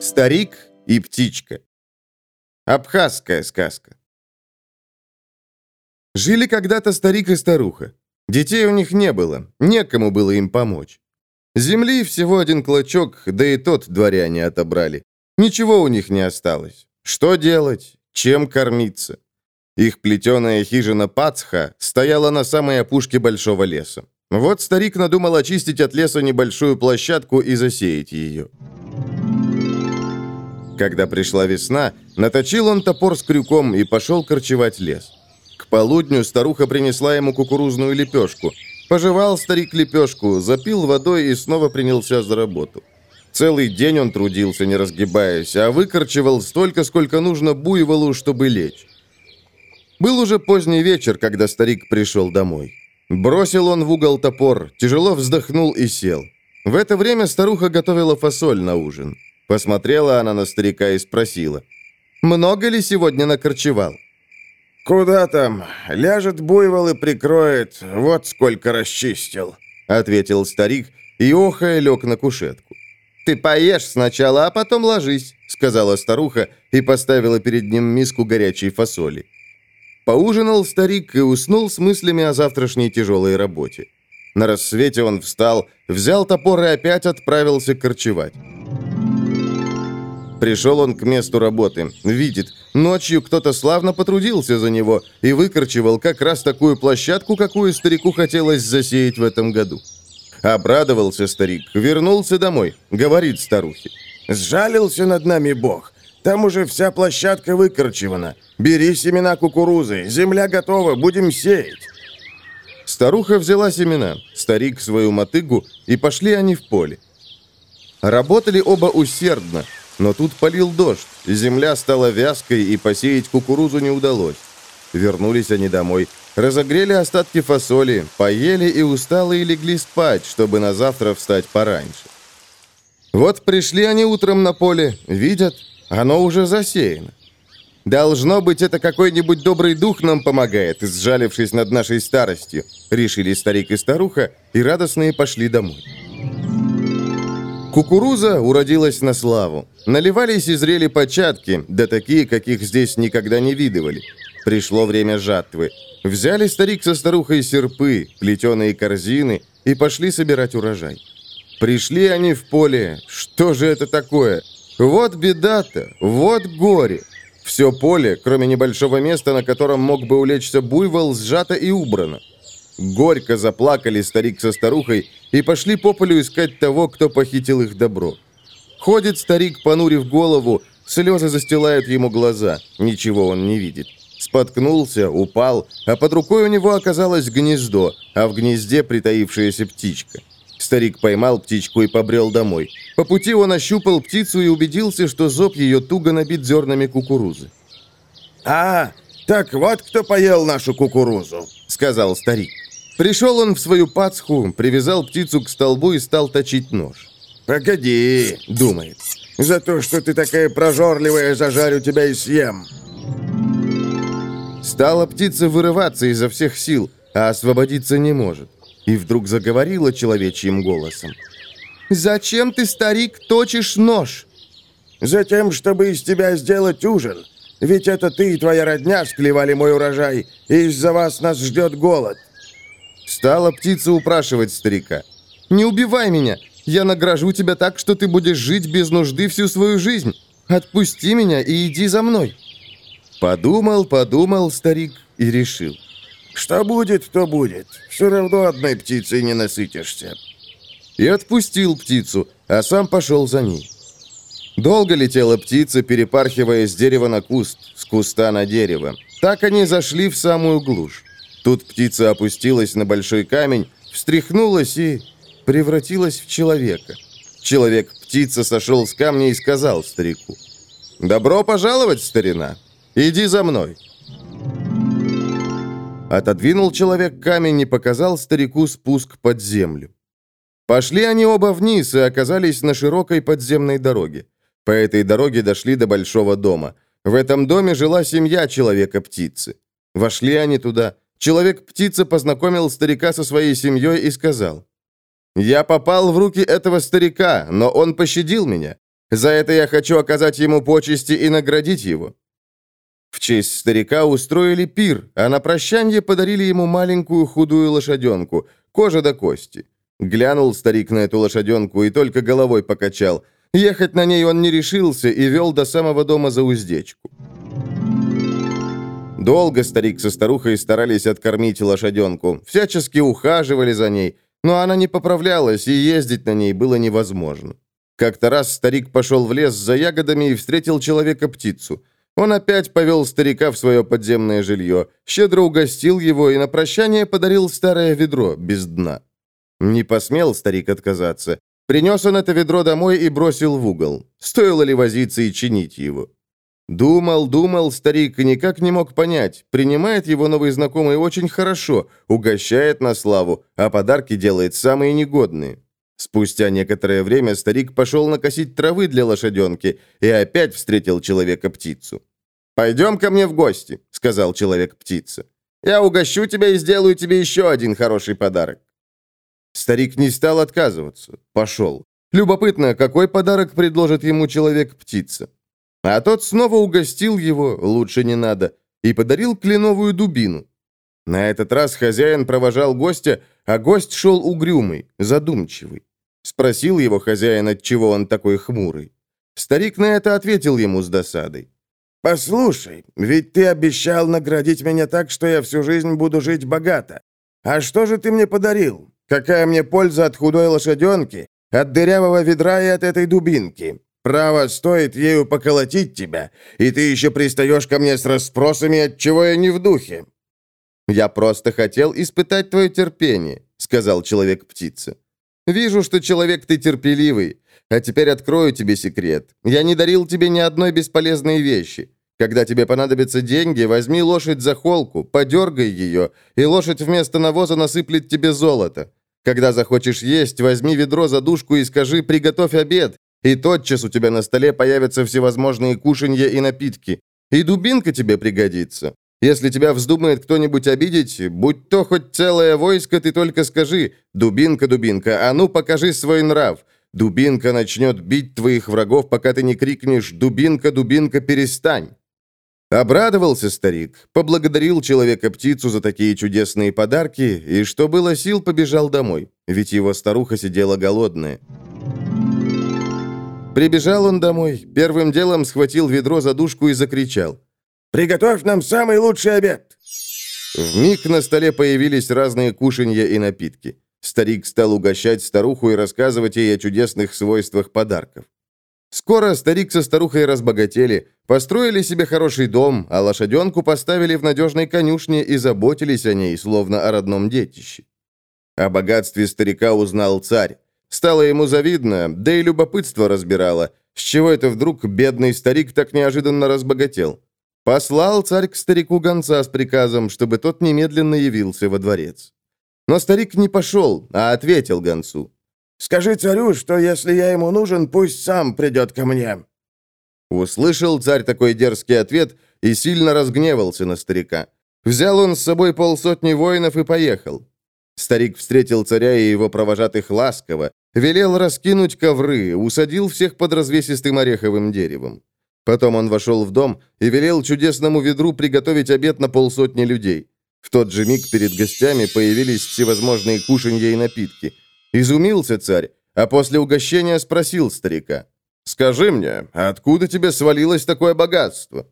Старик и птичка. Абхазская сказка. Жили когда-то старик и старуха. Детей у них не было, некому было им помочь. Земли всего один клочок, да и тот дворяне отобрали. Ничего у них не осталось. Что делать? Чем кормиться? Их плетеная хижина Пацха стояла на самой опушке большого леса. Вот старик надумал очистить от леса небольшую площадку и засеять ее. Когда пришла весна, наточил он топор с крюком и пошел корчевать лес. К полудню старуха принесла ему кукурузную лепешку. Пожевал старик лепешку, запил водой и снова принялся за работу. Целый день он трудился, не разгибаясь, а выкорчевал столько, сколько нужно буйволу, чтобы лечь. Был уже поздний вечер, когда старик пришел домой. Бросил он в угол топор, тяжело вздохнул и сел. В это время старуха готовила фасоль на ужин. Посмотрела она на старика и спросила. «Много ли сегодня накорчевал?» «Куда там? Ляжет буйвол и прикроет. Вот сколько расчистил», — ответил старик и, охая, лег на кушетку. «Ты поешь сначала, а потом ложись», — сказала старуха и поставила перед ним миску горячей фасоли. Поужинал старик и уснул с мыслями о завтрашней тяжелой работе. На рассвете он встал, взял топор и опять отправился корчевать. Пришел он к месту работы. Видит, ночью кто-то славно потрудился за него и выкорчевал как раз такую площадку, какую старику хотелось засеять в этом году. Обрадовался старик, вернулся домой, говорит старухе. «Сжалился над нами Бог. Там уже вся площадка выкорчевана. Бери семена кукурузы, земля готова, будем сеять». Старуха взяла семена, старик свою мотыгу, и пошли они в поле. Работали оба усердно, но тут полил дождь, земля стала вязкой, и посеять кукурузу не удалось. Вернулись они домой, разогрели остатки фасоли, поели и усталые легли спать, чтобы на завтра встать пораньше. Вот пришли они утром на поле, видят, оно уже засеяно. Должно быть, это какой-нибудь добрый дух нам помогает, сжалившись над нашей старостью, решили старик и старуха, и радостные пошли домой. Кукуруза уродилась на славу. Наливались и зрели початки, да такие, каких здесь никогда не видывали. Пришло время жатвы. Взяли старик со старухой серпы, плетеные корзины и пошли собирать урожай. Пришли они в поле. Что же это такое? Вот беда-то, вот горе. Все поле, кроме небольшого места, на котором мог бы улечься буйвол, сжато и убрано. Горько заплакали старик со старухой и пошли по полю искать того, кто похитил их добро. Ходит старик, понурив голову, слезы застилают ему глаза, ничего он не видит. Споткнулся, упал, а под рукой у него оказалось гнездо, а в гнезде притаившаяся птичка. Старик поймал птичку и побрел домой. По пути он ощупал птицу и убедился, что зоб ее туго набит зернами кукурузы. «А, так вот кто поел нашу кукурузу», — сказал старик. Пришел он в свою пацху, привязал птицу к столбу и стал точить нож. «Погоди», — думает, — «за то, что ты такая прожорливая, зажарю тебя и съем». Стала птица вырываться изо всех сил, а освободиться не может и вдруг заговорила человечьим голосом. «Зачем ты, старик, точишь нож?» «Затем, чтобы из тебя сделать ужин. Ведь это ты и твоя родня склевали мой урожай, и из-за вас нас ждет голод». Стала птица упрашивать старика. «Не убивай меня. Я награжу тебя так, что ты будешь жить без нужды всю свою жизнь. Отпусти меня и иди за мной». Подумал, подумал старик и решил. Что будет, то будет. Все равно одной птицей не насытишься. И отпустил птицу, а сам пошел за ней. Долго летела птица, перепархивая с дерева на куст, с куста на дерево. Так они зашли в самую глушь. Тут птица опустилась на большой камень, встряхнулась и превратилась в человека. Человек-птица сошел с камня и сказал старику. «Добро пожаловать, старина! Иди за мной!» Отодвинул человек камень и показал старику спуск под землю. Пошли они оба вниз и оказались на широкой подземной дороге. По этой дороге дошли до большого дома. В этом доме жила семья человека-птицы. Вошли они туда. Человек-птица познакомил старика со своей семьей и сказал, Я попал в руки этого старика, но он пощадил меня. За это я хочу оказать ему почести и наградить его». В честь старика устроили пир, а на прощание подарили ему маленькую худую лошаденку, кожа до кости. Глянул старик на эту лошаденку и только головой покачал. Ехать на ней он не решился и вел до самого дома за уздечку. Долго старик со старухой старались откормить лошаденку, всячески ухаживали за ней, но она не поправлялась, и ездить на ней было невозможно. Как-то раз старик пошел в лес за ягодами и встретил человека-птицу. Он опять повел старика в свое подземное жилье, щедро угостил его и на прощание подарил старое ведро без дна. Не посмел старик отказаться. Принес он это ведро домой и бросил в угол. Стоило ли возиться и чинить его? Думал, думал старик и никак не мог понять. Принимает его новый знакомый очень хорошо, угощает на славу, а подарки делает самые негодные. Спустя некоторое время старик пошел накосить травы для лошаденки и опять встретил человека-птицу. «Пойдем ко мне в гости», — сказал человек-птица. «Я угощу тебя и сделаю тебе еще один хороший подарок». Старик не стал отказываться. Пошел. Любопытно, какой подарок предложит ему человек-птица. А тот снова угостил его, лучше не надо, и подарил кленовую дубину. На этот раз хозяин провожал гостя, а гость шел угрюмый, задумчивый. Спросил его хозяин, отчего он такой хмурый. Старик на это ответил ему с досадой. «Послушай, ведь ты обещал наградить меня так, что я всю жизнь буду жить богато. А что же ты мне подарил? Какая мне польза от худой лошаденки, от дырявого ведра и от этой дубинки? Право, стоит ею поколотить тебя, и ты еще пристаешь ко мне с расспросами, от чего я не в духе». «Я просто хотел испытать твое терпение», — сказал человек-птица. «Вижу, что человек ты терпеливый. А теперь открою тебе секрет. Я не дарил тебе ни одной бесполезной вещи. Когда тебе понадобятся деньги, возьми лошадь за холку, подергай ее, и лошадь вместо навоза насыплет тебе золото. Когда захочешь есть, возьми ведро за душку и скажи «приготовь обед», и тотчас у тебя на столе появятся всевозможные кушанья и напитки. И дубинка тебе пригодится. Если тебя вздумает кто-нибудь обидеть, будь то хоть целое войско, ты только скажи «Дубинка, дубинка, а ну покажи свой нрав». Дубинка начнет бить твоих врагов, пока ты не крикнешь «Дубинка, дубинка, перестань». Обрадовался старик, поблагодарил человека-птицу за такие чудесные подарки и, что было сил, побежал домой, ведь его старуха сидела голодная. Прибежал он домой, первым делом схватил ведро за душку и закричал. «Приготовь нам самый лучший обед!» В миг на столе появились разные кушанья и напитки. Старик стал угощать старуху и рассказывать ей о чудесных свойствах подарков. Скоро старик со старухой разбогатели, построили себе хороший дом, а лошаденку поставили в надежной конюшне и заботились о ней, словно о родном детище. О богатстве старика узнал царь. Стало ему завидно, да и любопытство разбирало, с чего это вдруг бедный старик так неожиданно разбогател. Послал царь к старику гонца с приказом, чтобы тот немедленно явился во дворец. Но старик не пошел, а ответил гонцу. «Скажи царю, что если я ему нужен, пусть сам придет ко мне». Услышал царь такой дерзкий ответ и сильно разгневался на старика. Взял он с собой полсотни воинов и поехал. Старик встретил царя и его провожатых ласково, велел раскинуть ковры, усадил всех под развесистым ореховым деревом. Потом он вошел в дом и велел чудесному ведру приготовить обед на полсотни людей. В тот же миг перед гостями появились всевозможные кушанья и напитки. Изумился царь, а после угощения спросил старика. «Скажи мне, откуда тебе свалилось такое богатство?»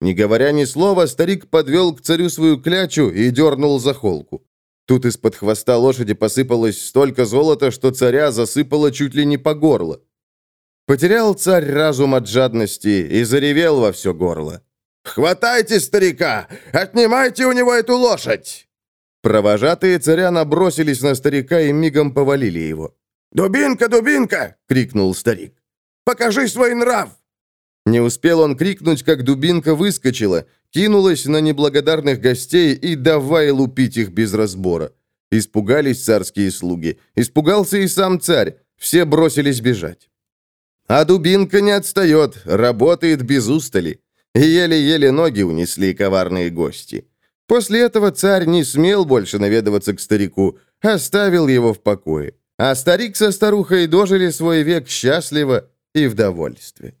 Не говоря ни слова, старик подвел к царю свою клячу и дернул за холку. Тут из-под хвоста лошади посыпалось столько золота, что царя засыпало чуть ли не по горло. Потерял царь разум от жадности и заревел во все горло. «Хватайте старика! Отнимайте у него эту лошадь!» Провожатые царя набросились на старика и мигом повалили его. «Дубинка, дубинка!» — крикнул старик. «Покажи свой нрав!» Не успел он крикнуть, как дубинка выскочила, кинулась на неблагодарных гостей и давай лупить их без разбора. Испугались царские слуги, испугался и сам царь, все бросились бежать. А дубинка не отстает, работает без устали. Еле-еле ноги унесли коварные гости. После этого царь не смел больше наведываться к старику, оставил его в покое. А старик со старухой дожили свой век счастливо и в довольстве.